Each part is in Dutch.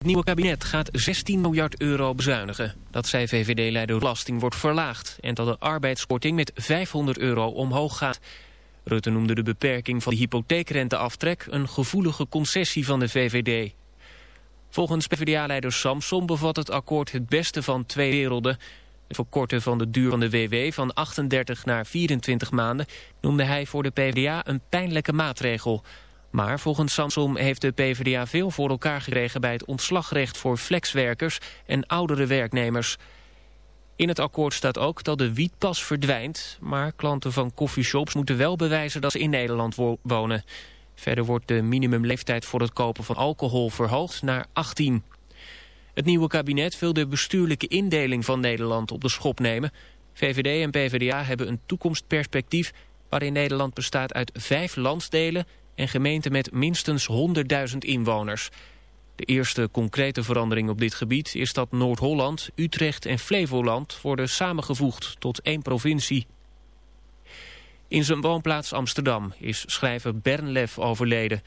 Het nieuwe kabinet gaat 16 miljard euro bezuinigen. Dat zei VVD-leider belasting wordt verlaagd... en dat de arbeidskorting met 500 euro omhoog gaat. Rutte noemde de beperking van de hypotheekrenteaftrek... een gevoelige concessie van de VVD. Volgens PvdA-leider Samson bevat het akkoord het beste van twee werelden. Het verkorten van de duur van de WW van 38 naar 24 maanden... noemde hij voor de PvdA een pijnlijke maatregel... Maar volgens Samsom heeft de PvdA veel voor elkaar gekregen bij het ontslagrecht voor flexwerkers en oudere werknemers. In het akkoord staat ook dat de wietpas verdwijnt, maar klanten van coffeeshops moeten wel bewijzen dat ze in Nederland wonen. Verder wordt de minimumleeftijd voor het kopen van alcohol verhoogd naar 18. Het nieuwe kabinet wil de bestuurlijke indeling van Nederland op de schop nemen. VVD en PvdA hebben een toekomstperspectief waarin Nederland bestaat uit vijf landsdelen en gemeenten met minstens 100.000 inwoners. De eerste concrete verandering op dit gebied is dat Noord-Holland, Utrecht en Flevoland worden samengevoegd tot één provincie. In zijn woonplaats Amsterdam is schrijver Bernlef overleden.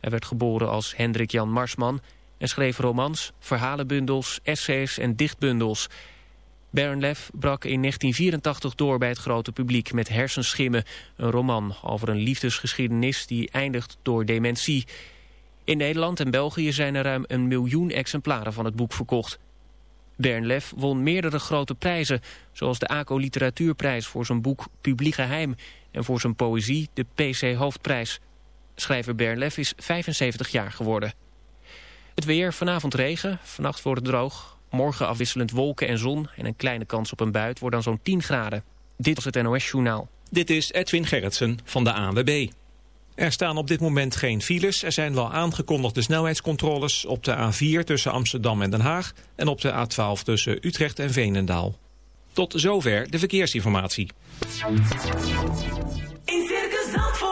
Hij werd geboren als Hendrik Jan Marsman en schreef romans, verhalenbundels, essays en dichtbundels... Bernlef brak in 1984 door bij het grote publiek met Hersenschimmen, een roman over een liefdesgeschiedenis die eindigt door dementie. In Nederland en België zijn er ruim een miljoen exemplaren van het boek verkocht. Bernlef won meerdere grote prijzen, zoals de ACO Literatuurprijs voor zijn boek Publiek Geheim en voor zijn poëzie de PC Hoofdprijs. Schrijver Bernlef is 75 jaar geworden. Het weer, vanavond regen, vannacht wordt het droog. Morgen afwisselend wolken en zon en een kleine kans op een buit wordt dan zo'n 10 graden. Dit was het NOS Journaal. Dit is Edwin Gerritsen van de ANWB. Er staan op dit moment geen files. Er zijn wel aangekondigde snelheidscontroles op de A4 tussen Amsterdam en Den Haag... en op de A12 tussen Utrecht en Veenendaal. Tot zover de verkeersinformatie. In Circus Zandvoort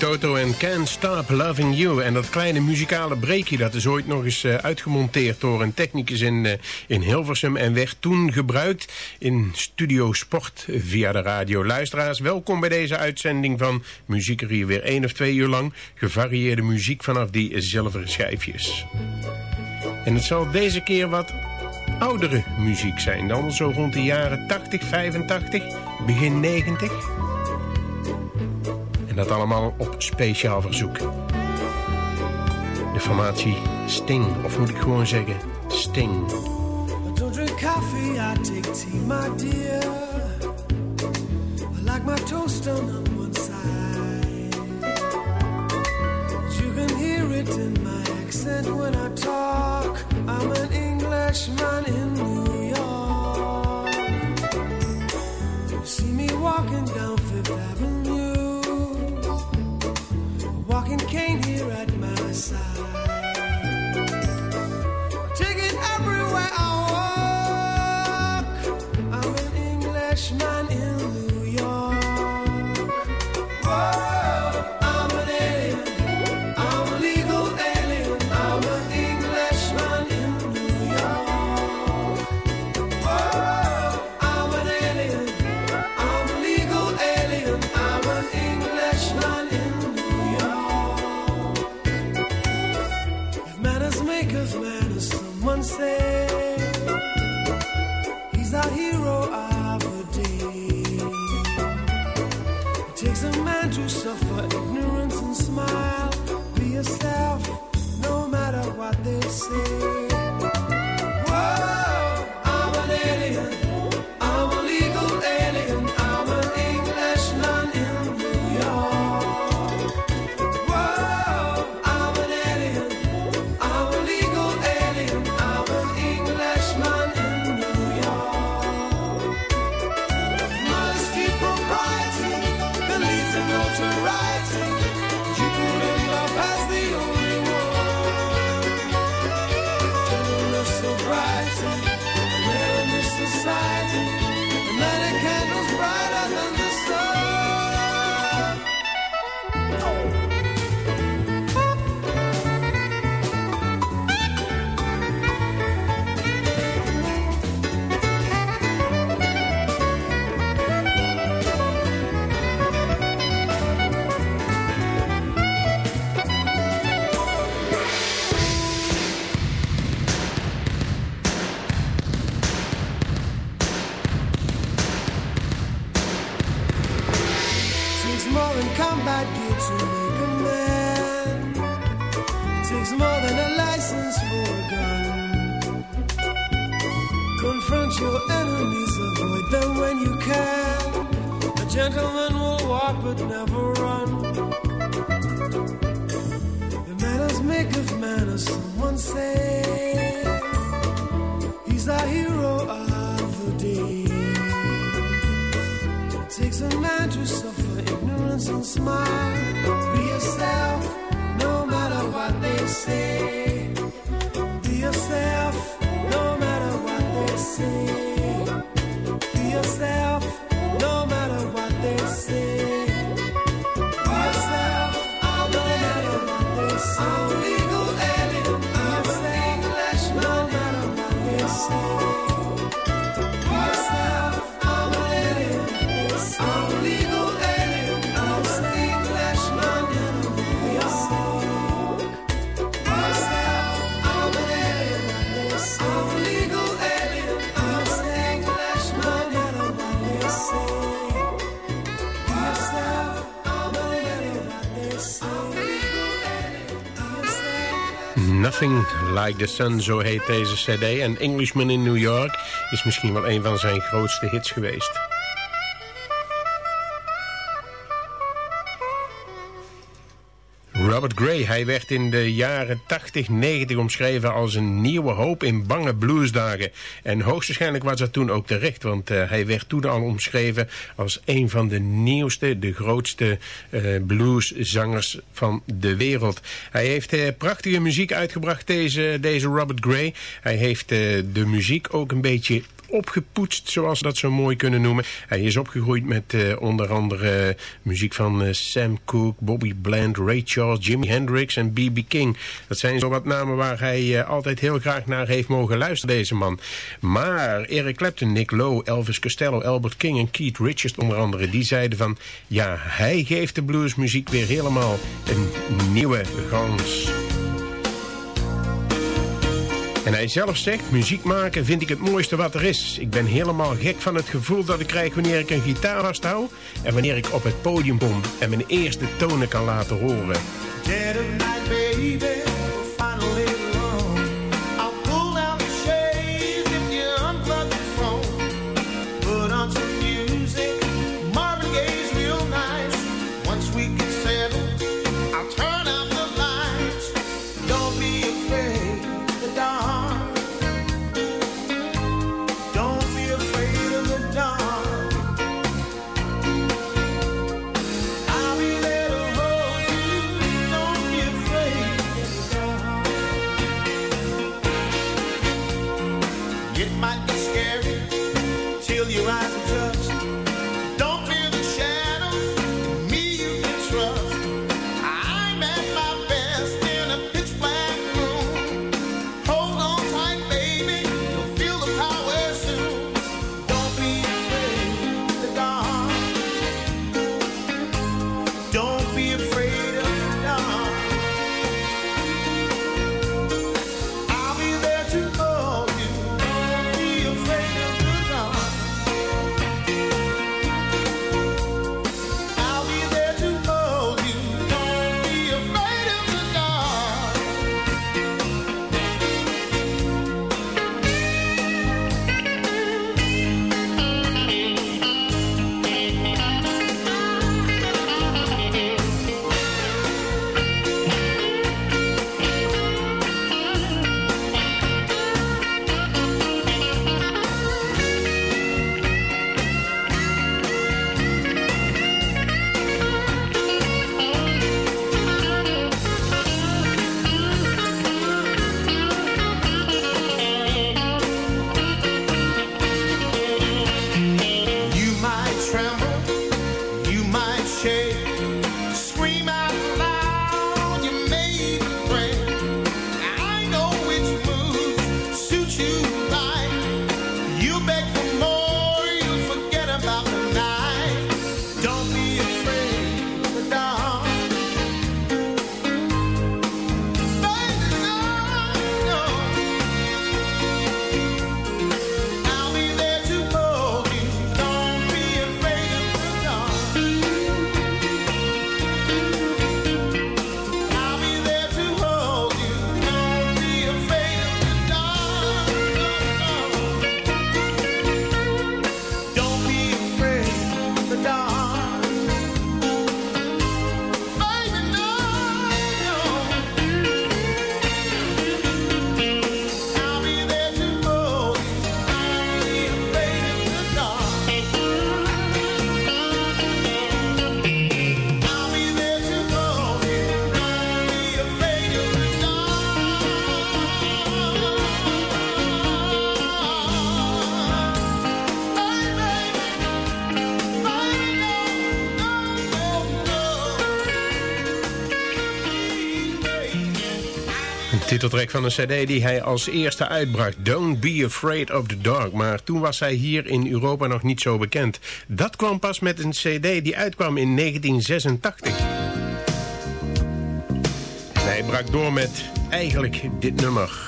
Toto en Can't Stop Loving You. En dat kleine muzikale breekje dat is ooit nog eens uh, uitgemonteerd door een technicus in, uh, in Hilversum... en werd toen gebruikt in Studio Sport via de radio. Luisteraars, welkom bij deze uitzending van Muziek er hier weer één of twee uur lang. Gevarieerde muziek vanaf die zilveren schijfjes. En het zal deze keer wat oudere muziek zijn. Dan zo rond de jaren 80, 85, begin 90... Dat allemaal op speciaal verzoek. De formatie Sting, of moet ik gewoon zeggen Sting. I don't drink coffee, I take tea, my dear. I like my toast on one side. You can hear it in my accent when I talk. I'm an Englishman in New York. You see me walking down Fifth Avenue. Cane here at my side. Take it everywhere I walk. I'm an Englishman in smile. Nothing Like the Sun, zo heet deze cd. En Englishman in New York is misschien wel een van zijn grootste hits geweest. Hij werd in de jaren 80, 90 omschreven als een nieuwe hoop in bange bluesdagen. En hoogstwaarschijnlijk was dat toen ook terecht, want uh, hij werd toen al omschreven als een van de nieuwste, de grootste uh, blueszangers van de wereld. Hij heeft uh, prachtige muziek uitgebracht, deze, deze Robert Gray. Hij heeft de muziek ook een beetje opgepoetst, zoals we dat zo mooi kunnen noemen. Hij is opgegroeid met uh, onder andere muziek van uh, Sam Cooke, Bobby Bland, Ray Charles, Jimi Hendrix en B.B. King. Dat zijn zo wat namen waar hij altijd heel graag naar heeft mogen luisteren, deze man. Maar Eric Clapton, Nick Lowe, Elvis Costello, Albert King en Keith Richards onder andere, die zeiden van... ja, hij geeft de bluesmuziek weer helemaal een nieuwe kans. En hij zelf zegt, muziek maken vind ik het mooiste wat er is. Ik ben helemaal gek van het gevoel dat ik krijg wanneer ik een gitaar vasthoud... en wanneer ik op het podium kom en mijn eerste tonen kan laten horen. Baby, titeltrack van een cd die hij als eerste uitbracht. Don't be afraid of the dark. Maar toen was hij hier in Europa nog niet zo bekend. Dat kwam pas met een cd die uitkwam in 1986. En hij brak door met eigenlijk dit nummer.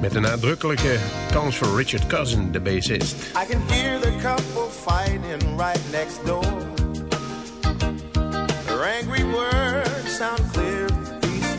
Met een nadrukkelijke kans voor Richard Cousin, de bassist. I can hear the couple fighting right next door. Their angry words sound clear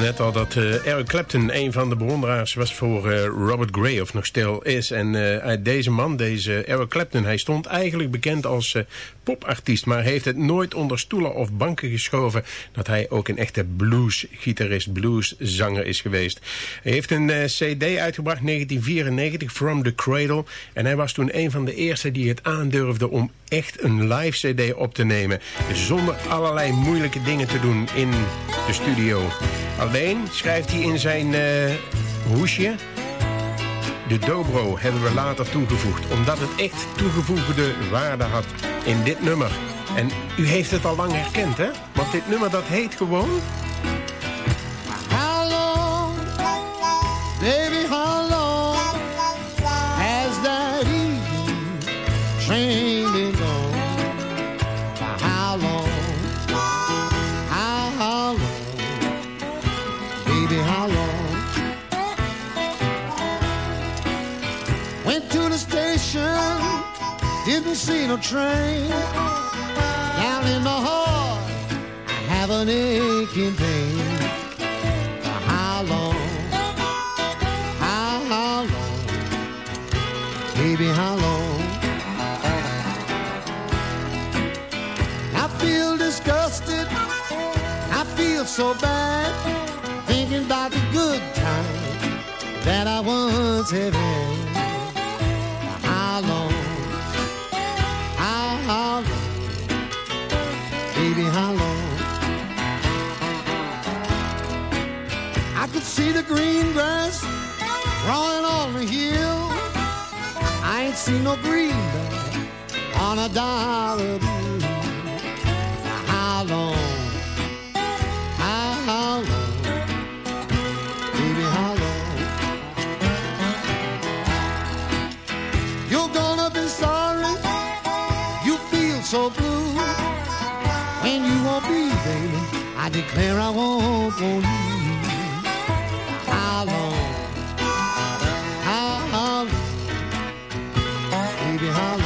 net al dat eh, Eric Clapton een van de bewonderaars was voor eh, Robert Gray, of nog stil is. En eh, deze man, deze Eric Clapton, hij stond eigenlijk bekend als popartiest... maar heeft het nooit onder stoelen of banken geschoven... dat hij ook een echte bluesgitarist, blueszanger is geweest. Hij heeft een cd uitgebracht, 1994, From the Cradle. En hij was toen een van de eerste die het aandurfde om echt een live cd op te nemen. Zonder allerlei moeilijke dingen te doen in de studio. Alleen schrijft hij in zijn eh, hoesje... De dobro hebben we later toegevoegd, omdat het echt toegevoegde waarde had in dit nummer. En u heeft het al lang herkend, hè? Want dit nummer dat heet gewoon... Long, baby, didn't see no train. Down in the heart, I have an aching pain. How long? How, how long? Baby, how long? I feel this feel so bad thinking about the good times that I once had. See the green grass growing on the hill. I ain't seen no green greenback on a dollar bill. How long? How long? Baby, how long? You're gonna be sorry. You feel so blue when you won't be, baby. I declare I won't want you. Baby,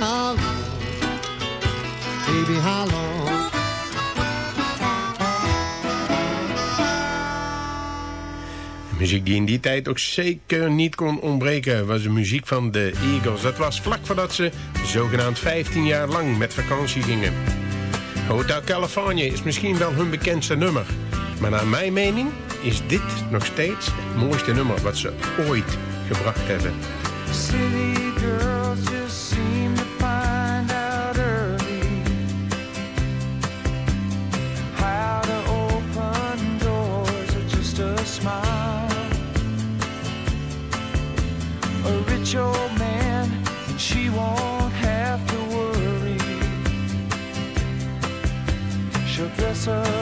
long? Baby, how long? Muziek die in die tijd ook zeker niet kon ontbreken... was de muziek van de Eagles. Dat was vlak voordat ze zogenaamd 15 jaar lang met vakantie gingen. Hotel California is misschien wel hun bekendste nummer. Maar naar mijn mening is dit nog steeds het mooiste nummer... wat ze ooit gebracht hebben. City girls just seem to find out early how to open doors with just a smile. A rich old man, and she won't have to worry. She'll dress up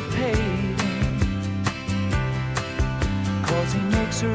anticipating, cause he makes her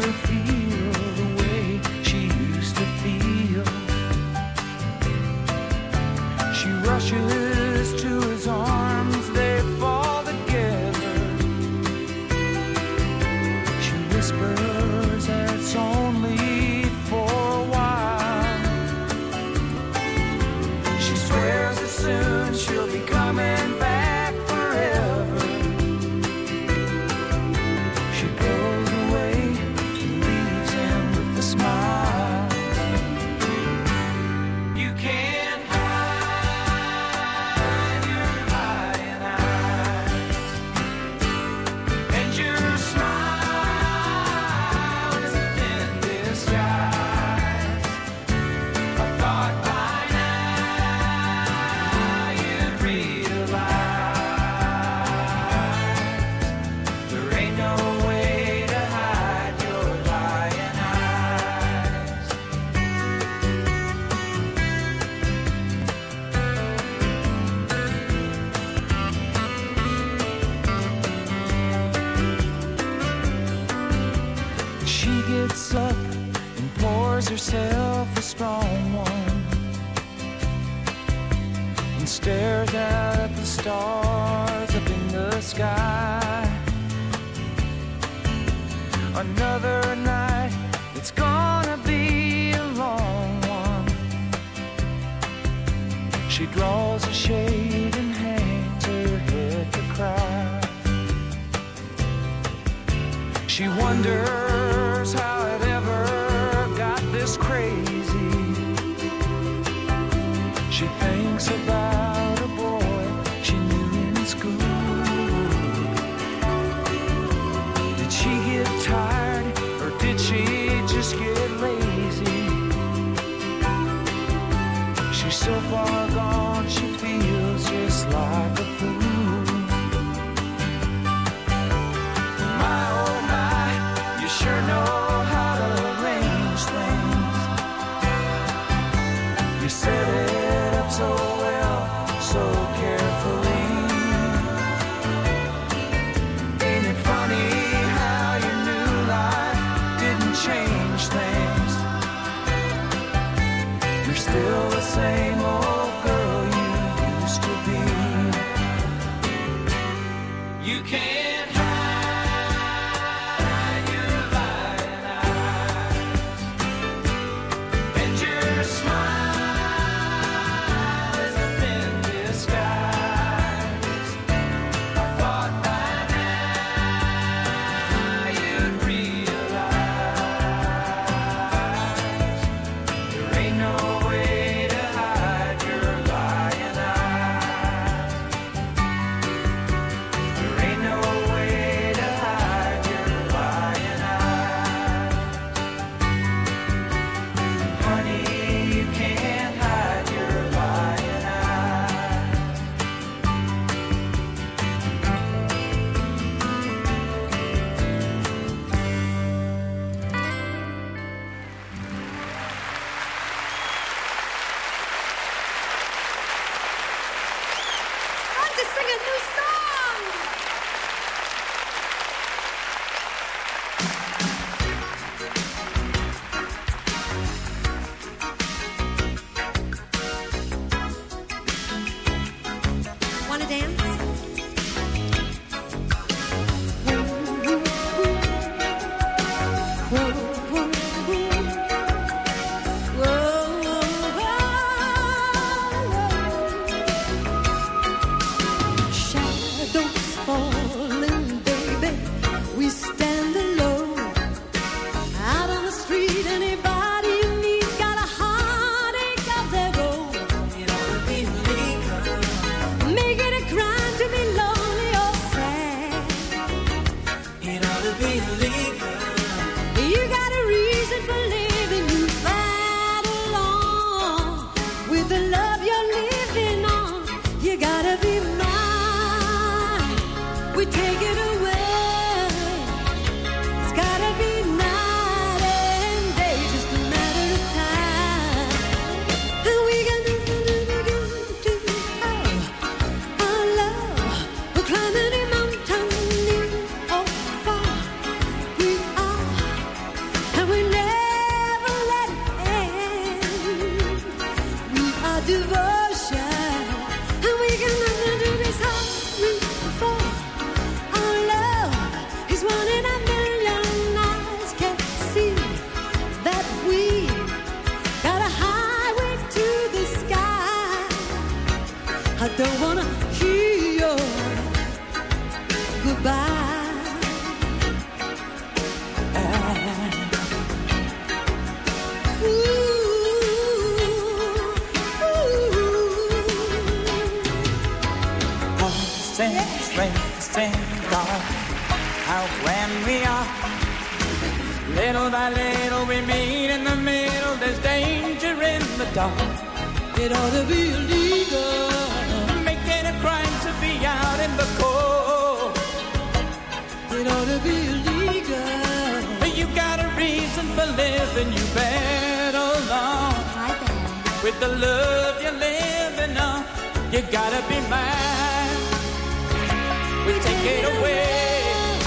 It away.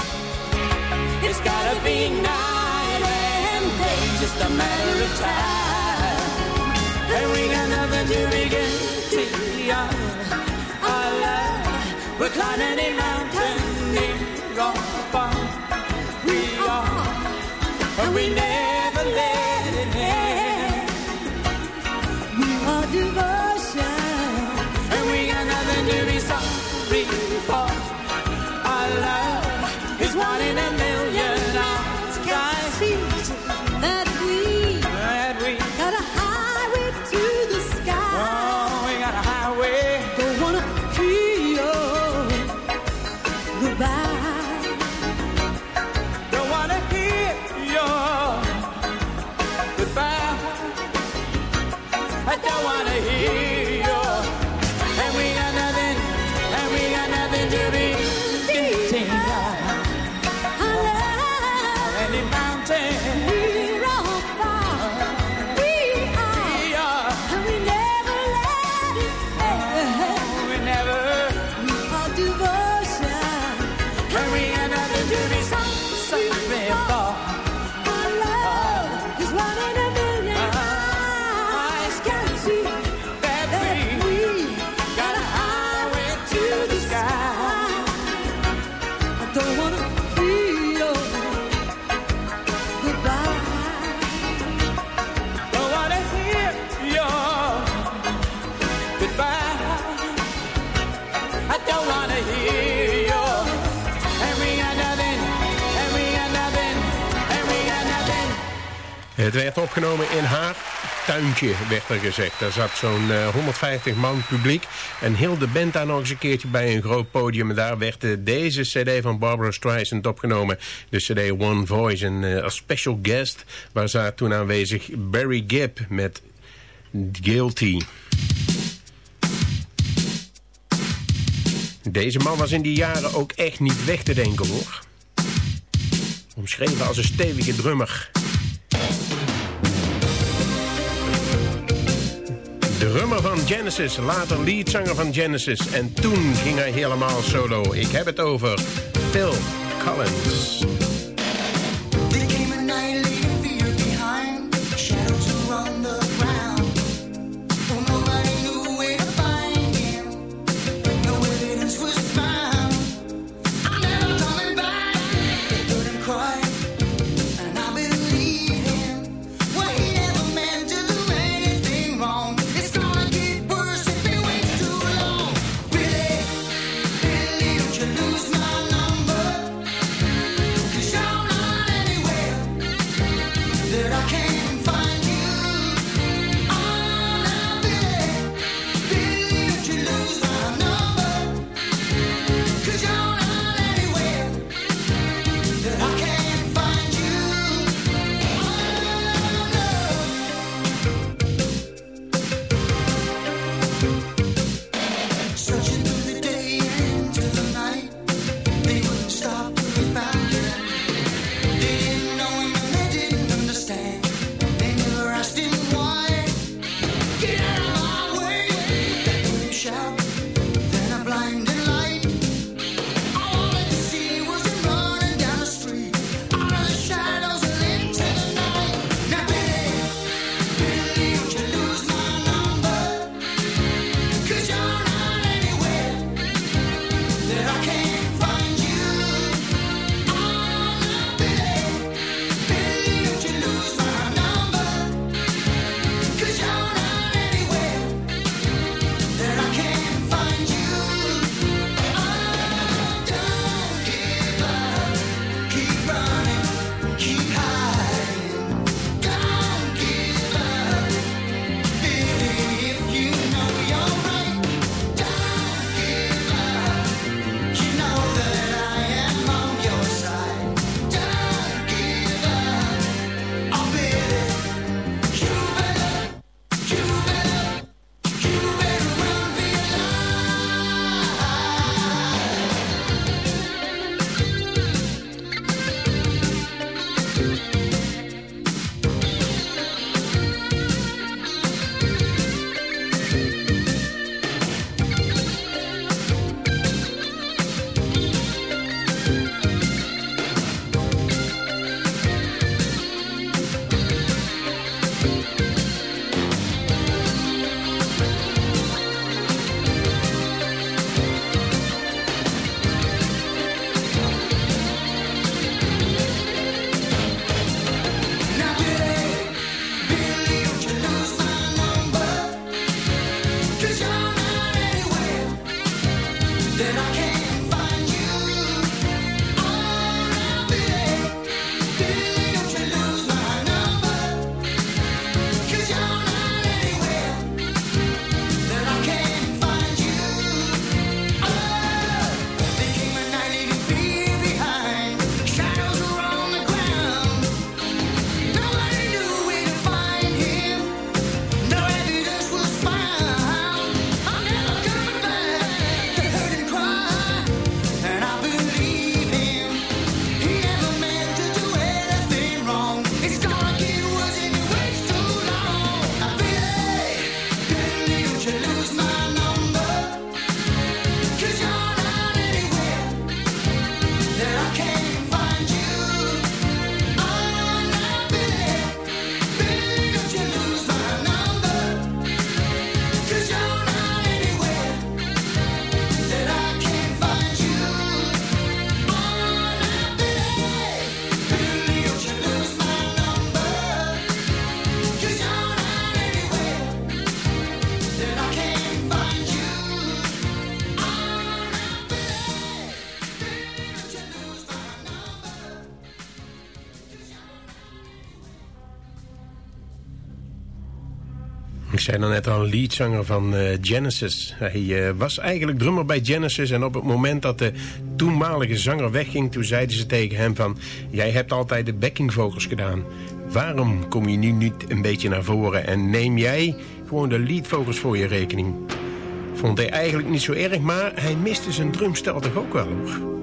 It's gotta be night and day, just a matter of time. And we got nothing to begin to our love. We're climbing a mountain near or far. We are, and we never Het werd opgenomen in haar tuintje, werd er gezegd. Daar zat zo'n eh, 150 man publiek. En heel de band daar nog eens een keertje bij een groot podium. En daar werd eh, deze cd van Barbara Streisand opgenomen. De cd One Voice. En eh, als special guest was daar toen aanwezig Barry Gibb met Guilty. Deze man was in die jaren ook echt niet weg te denken hoor. Omschreven als een stevige drummer. Van Genesis, later leadzanger van Genesis. En toen ging hij helemaal solo. Ik heb het over Phil Collins. Zei dan net al, leadzanger van eh, Genesis. Hij eh, was eigenlijk drummer bij Genesis en op het moment dat de toenmalige zanger wegging... toen zeiden ze tegen hem van, jij hebt altijd de backing vocals gedaan. Waarom kom je nu niet een beetje naar voren en neem jij gewoon de lead vocals voor je rekening? Vond hij eigenlijk niet zo erg, maar hij miste zijn drumstel toch ook wel hoor.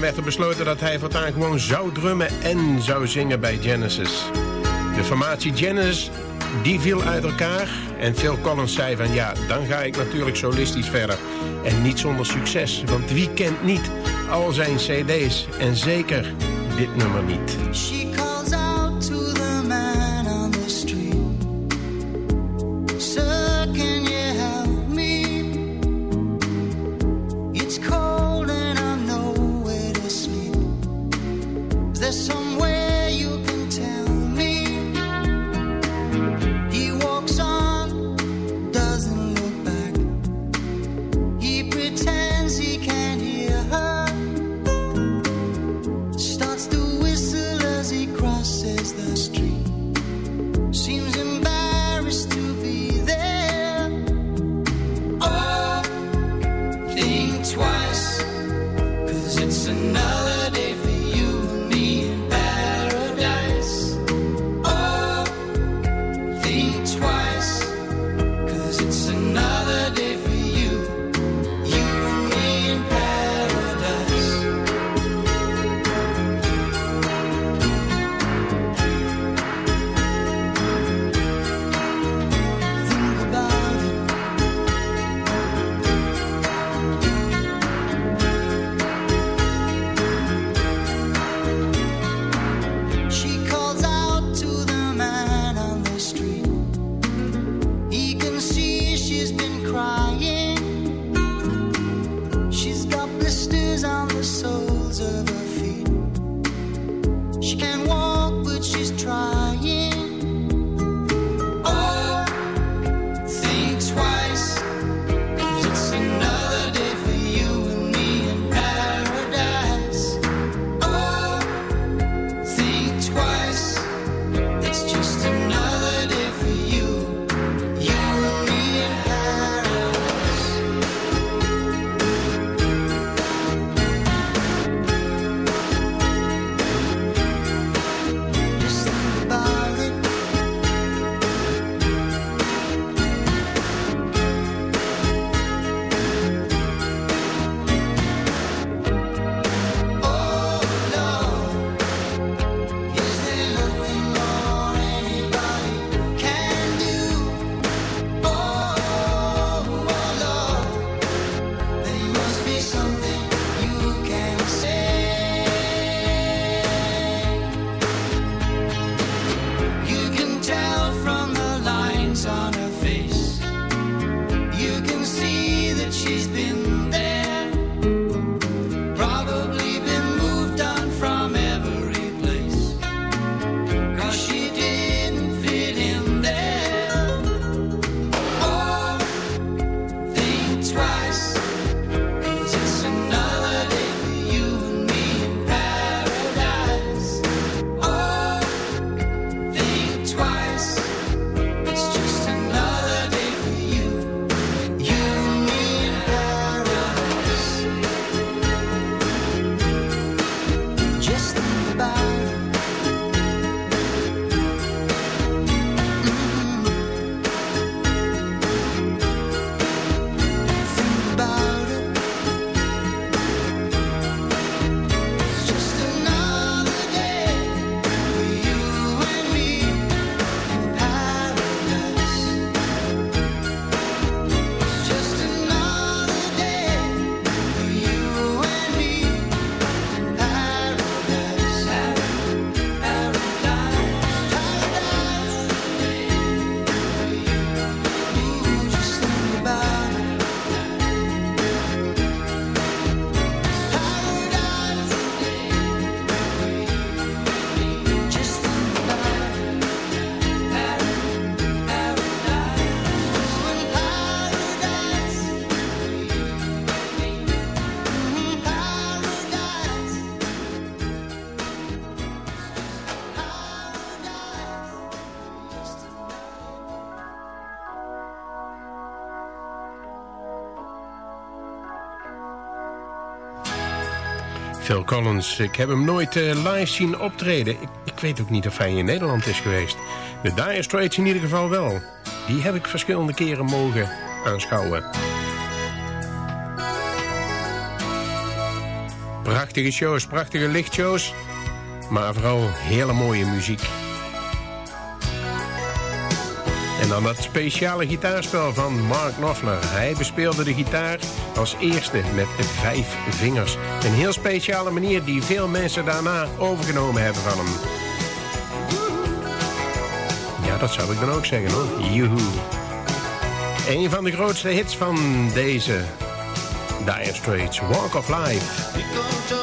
Daarom werd er besloten dat hij voortaan gewoon zou drummen en zou zingen bij Genesis. De formatie Genesis, die viel uit elkaar. En Phil Collins zei van ja, dan ga ik natuurlijk solistisch verder. En niet zonder succes, want wie kent niet al zijn cd's en zeker dit nummer niet. Ik heb hem nooit eh, live zien optreden. Ik, ik weet ook niet of hij in Nederland is geweest. De Dire Straits in ieder geval wel. Die heb ik verschillende keren mogen aanschouwen. Prachtige shows, prachtige lichtshows. Maar vooral hele mooie muziek. En dan dat speciale gitaarspel van Mark Knopfler. Hij bespeelde de gitaar als eerste met vijf vingers. Een heel speciale manier die veel mensen daarna overgenomen hebben van hem. Ja, dat zou ik dan ook zeggen hoor. Joehoe. Een van de grootste hits van deze Dire Straits, Walk of Life.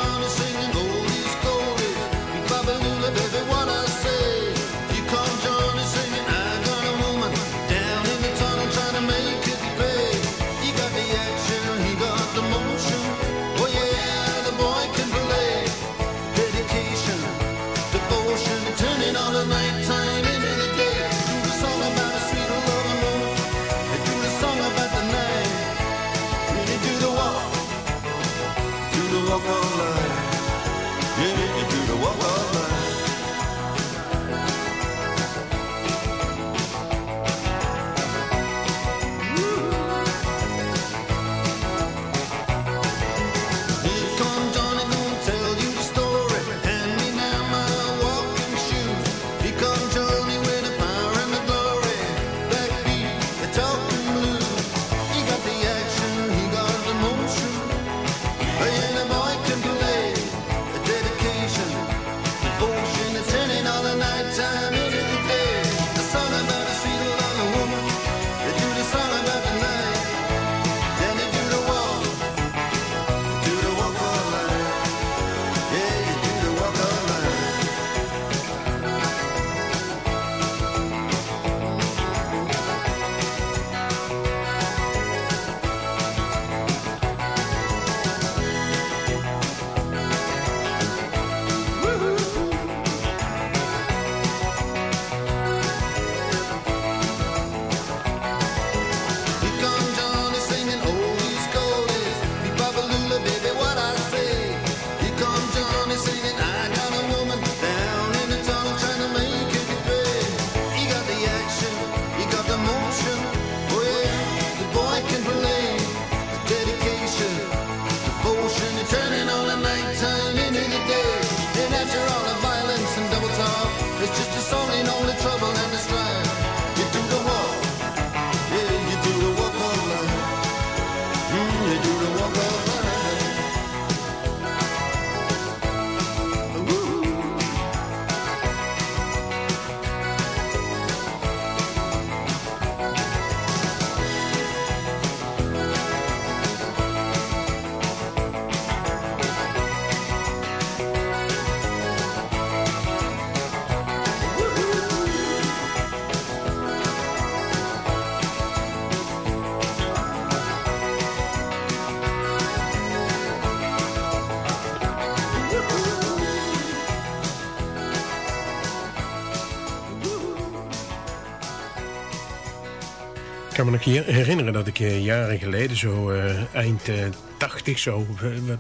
Herinneren dat ik eh, jaren geleden, zo eh, eind eh, 80, zo,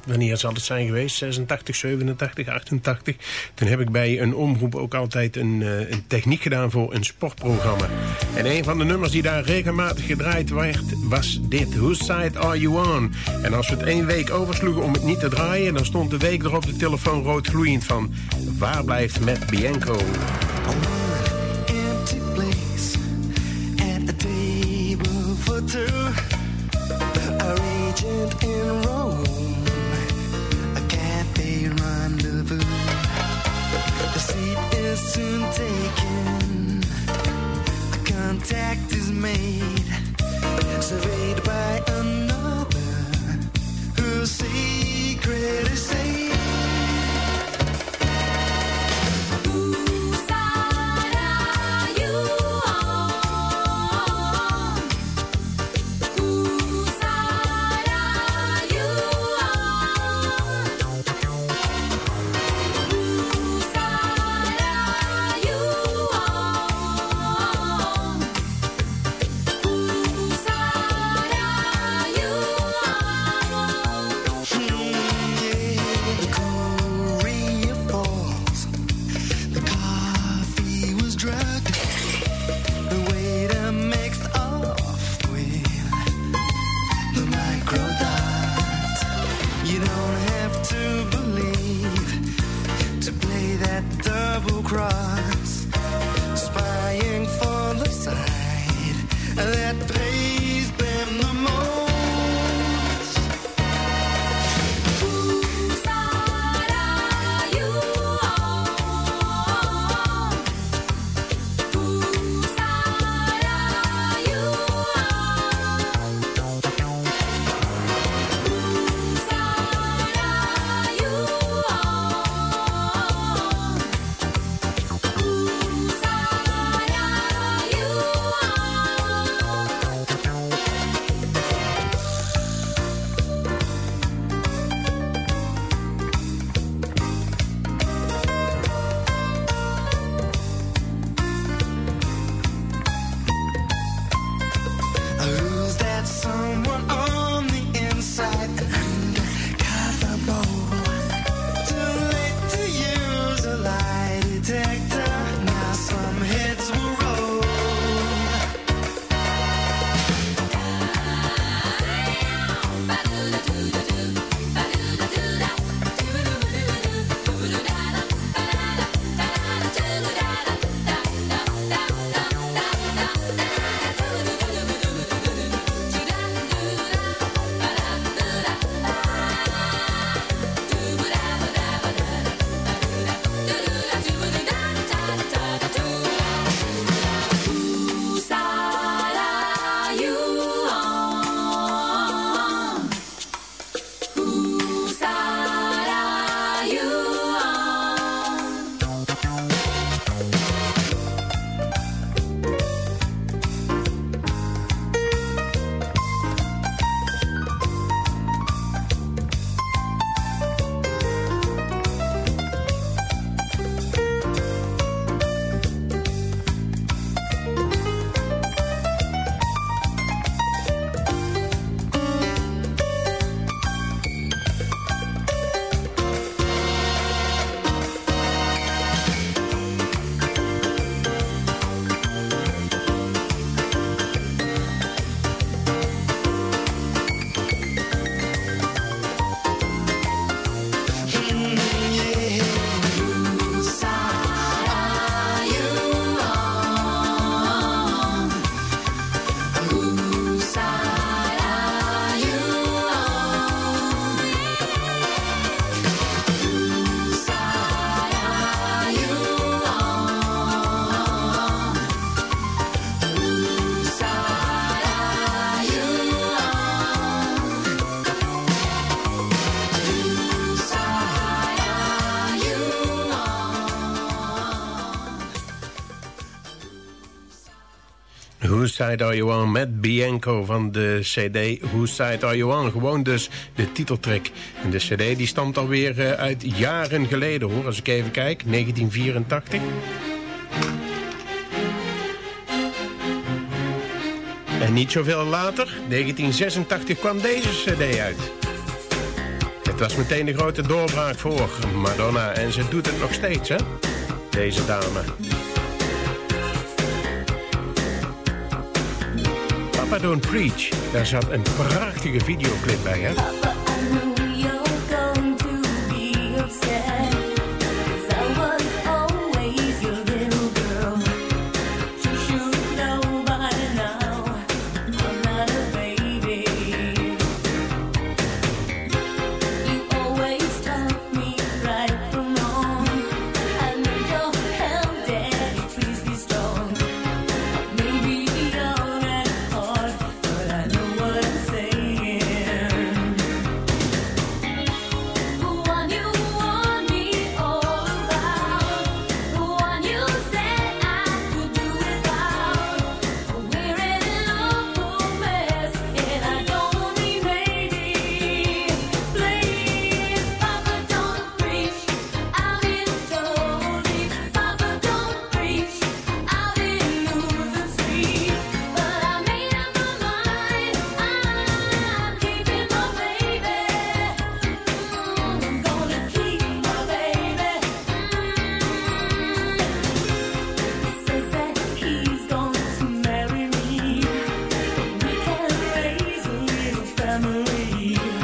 wanneer zal het zijn geweest? 86, 87, 88. Toen heb ik bij een omroep ook altijd een, een techniek gedaan voor een sportprogramma. En een van de nummers die daar regelmatig gedraaid werd, was dit. Whose Side Are You On? En als we het één week oversloegen om het niet te draaien, dan stond de week erop de telefoon rood gloeiend van... Waar blijft Matt Bianco? Table. A regent in Rome, a cafe rendezvous. The seat is soon taken, a contact is made, surveyed by another whose secret is safe. Whose Side Are You On met Bianco van de cd Whose Side Are You On. Gewoon dus de titeltrack. En de cd die stamt alweer eh, uit jaren geleden hoor. Als ik even kijk, 1984. En niet zoveel later, 1986, kwam deze cd uit. Het was meteen de grote doorbraak voor Madonna. En ze doet het nog steeds, hè? Deze dame. Papa Preach. Daar zat een prachtige videoclip bij, hè? In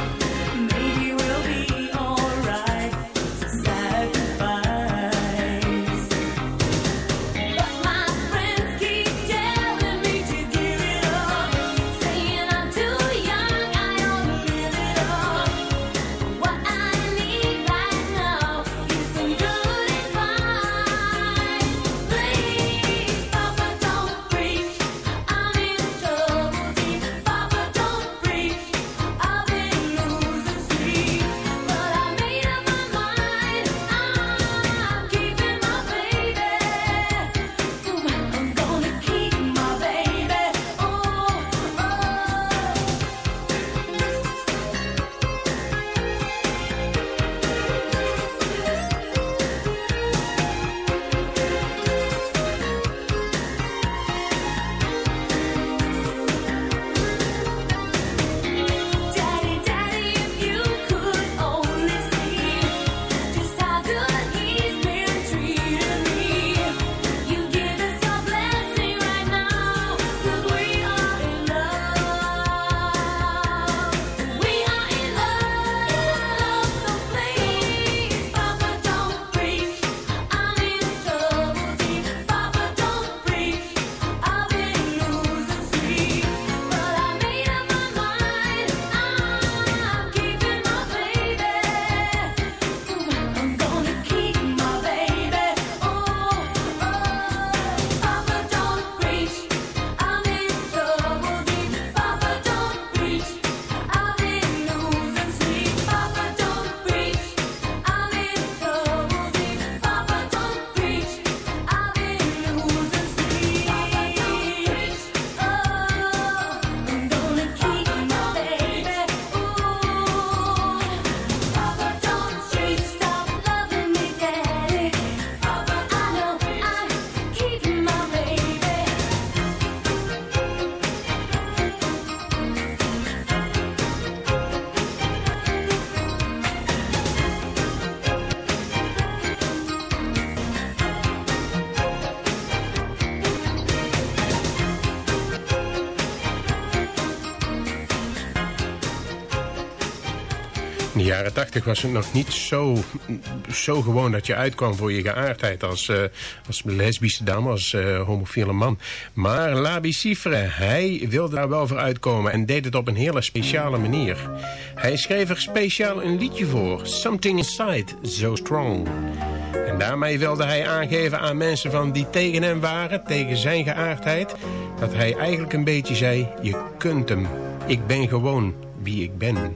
jaren tachtig was het nog niet zo, zo gewoon dat je uitkwam voor je geaardheid als, uh, als lesbische dame, als uh, homofiele man. Maar Labi Cifre, hij wilde daar wel voor uitkomen en deed het op een hele speciale manier. Hij schreef er speciaal een liedje voor, Something Inside, So Strong. En daarmee wilde hij aangeven aan mensen van die tegen hem waren, tegen zijn geaardheid, dat hij eigenlijk een beetje zei, je kunt hem. Ik ben gewoon wie ik ben.